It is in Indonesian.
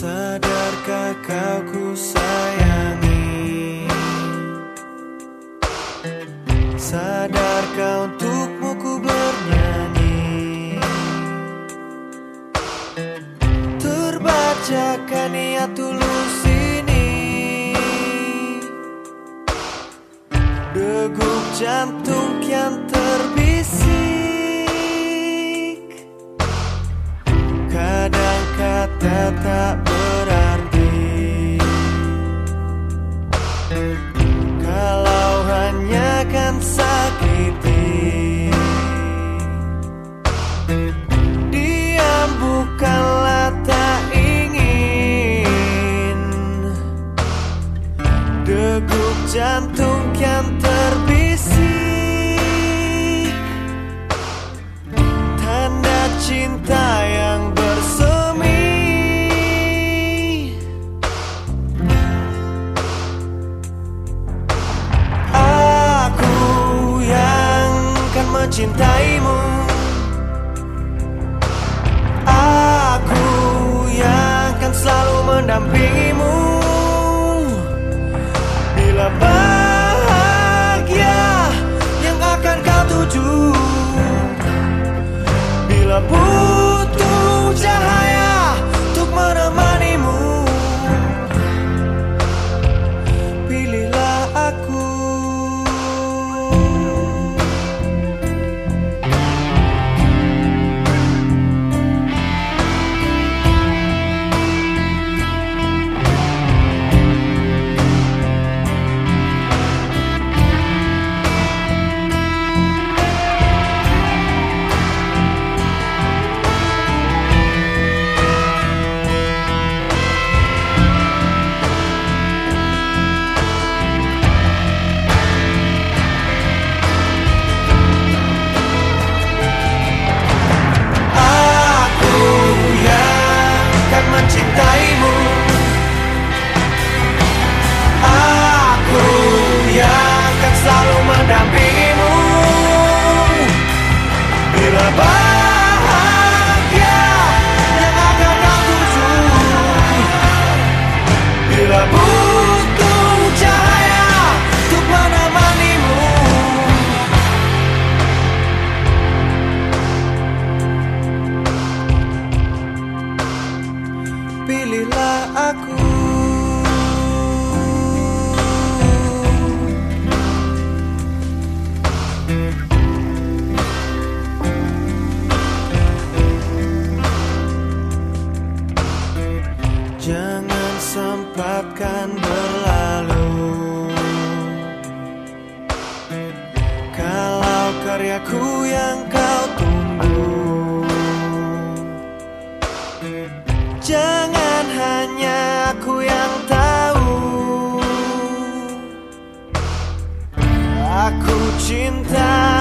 Sadarkah kau ku sayangi Sadarkah untukmu ku bernyanyi? Terbacakan niat tulus ini. Degup jantung kian terbisik Kalau hanya kan sakiti. Diam bukanlah tak ingin. Degup jantung kian terbisik. Tanda cinta mencintaimu. Aku yang kan selalu mendampingimu akan berlalu. Kalau karyaku yang kau tunggu Jangan hanya aku yang tahu. Aku cinta